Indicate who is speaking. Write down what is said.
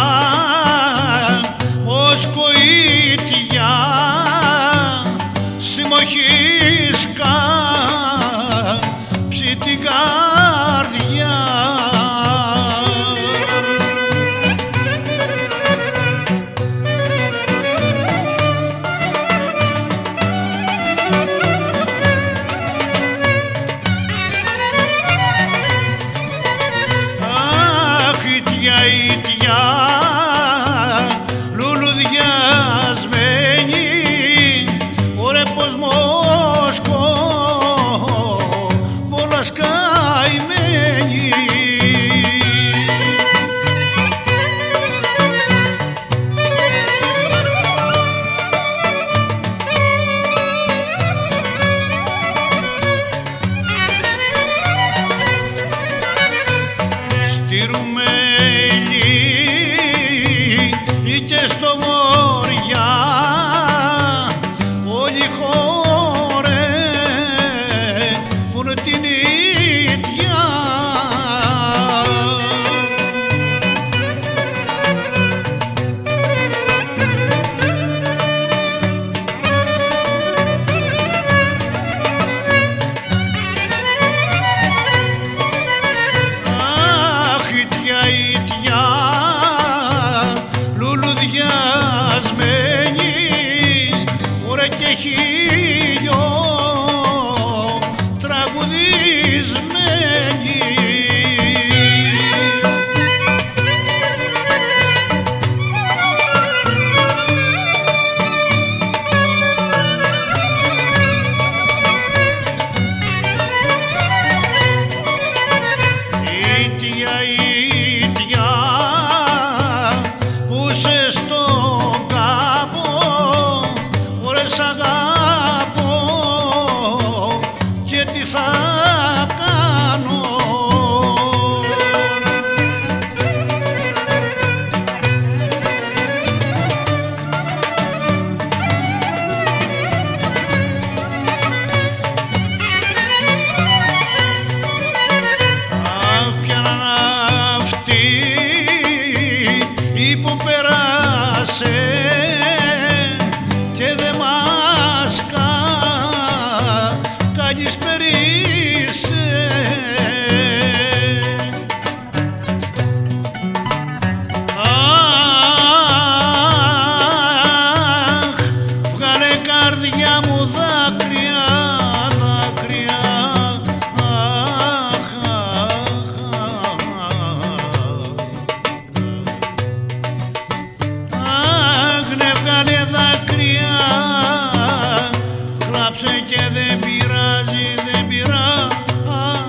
Speaker 1: Ήτια, ήτια, Μοσκοήτια, συμμοχής κάψει την καρδιά. Αχ, ήτια, gloria. Ωραία σ' αγάπω και τι θα κάνω. Αχ, ποιαν αυτοί οι που Niż απόψε και δεν πειράζει, δεν πειράζει